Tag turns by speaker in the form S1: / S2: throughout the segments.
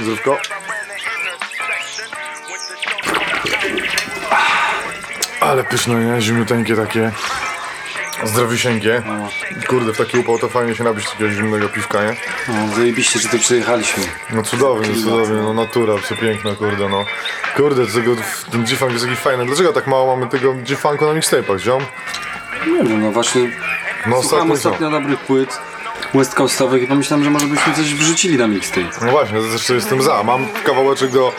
S1: Zdrówko. Ale pyszne, nie? Zimniuteńkie takie. Zdrowisieńkie. Kurde, w taki upał to fajnie się nabić takiego zimnego piwka, nie?
S2: No, zajebiście, że tu przyjechaliśmy.
S1: No cudownie, cudownie, no natura, przepiękna, kurde, no. Kurde, tego, ten G-Funk jest taki fajny. Dlaczego tak mało mamy tego G-Funku na mixtape'ach, ziom?
S2: Nie wiem, no właśnie
S1: No co?
S2: ostatnio dobrych płyt West Coastowych i pomyślałem, że może byśmy coś wrzucili na mixtape.
S1: No właśnie, zresztą jestem za. Mam kawałeczek do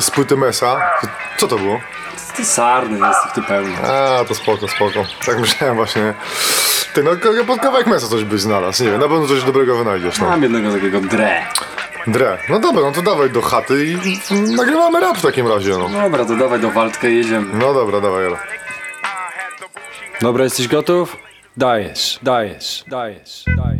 S1: z płyty Mesa. Co to było?
S2: Ty sarny jest ich tu pełno.
S1: A, to spoko, spoko. Tak myślałem właśnie. Ty, no pod kawałek Mesa coś byś znalazł. Nie wiem, na pewno coś dobrego wynajdziesz, no.
S2: Mam jednego takiego dre.
S1: Dre. No dobra, no to dawaj do chaty i nagrywamy rap w takim razie, no.
S2: Dobra, to dawaj do Waldkę i jedziemy.
S1: No dobra, dawaj, Jaro.
S2: Dobra, jesteś gotów? Dajesz, dajesz, dajesz, dajesz.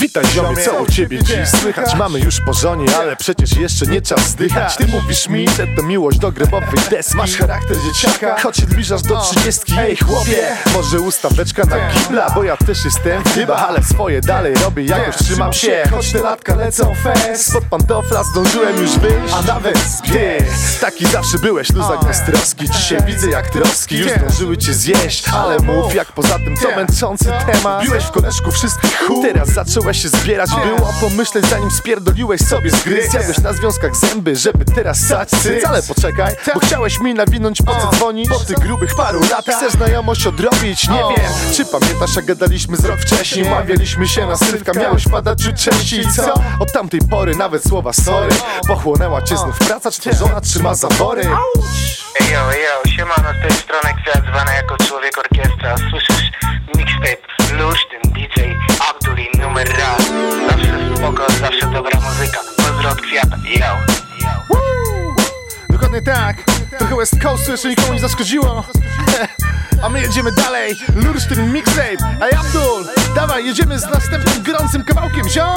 S3: Witaj ziomie, co u ciebie dziś słychać? Mamy już po żonie, ale przecież jeszcze nie czas zdychać Ty mówisz mi, że to miłość do grebowej deski. Masz charakter dzieciaka, choć się zbliżasz do trzydziestki Ej chłopie, może ustaweczka na kibla? Bo ja też jestem chyba, ale swoje dalej robię Jakoś trzymam się, choć te latka lecą fest. Spod pantofla zdążyłem już wyjść, a nawet zbieg Taki zawsze byłeś, luzak bez troski Dzisiaj widzę jak troski już zdążyły cię zjeść. Ale mów jak poza tym to męczący temat. Biłeś w koleżku wszystkich chuj Teraz zacząłeś się zbierać Było pomyśleć zanim spierdoliłeś sobie z gry. Zjadłeś na związkach zęby, żeby teraz sać cyc Ale poczekaj, bo chciałeś mi nawinąć po co dzwonić? Po tych grubych paru latach Chcesz znajomość odrobić, nie wiem. Czy pamiętasz jak gadaliśmy z rok wcześniej? Umawialiśmy się na sylwka, miałeś padać czuć częściej co? Od tamtej pory nawet słowa sorry. Pochłonęła cię znów praca, czy to żona trzyma zawory?
S4: Ejo, ejo, siemano, z tej strony Kwiat, Kwiata, yo
S3: Dokładnie tak, trochę West Coastu jeszcze nikomu nie zaszkodziło. A my jedziemy dalej, lursz ten mixtape. Ej Abdul, dawaj jedziemy z następnym gorącym kawałkiem, ziom!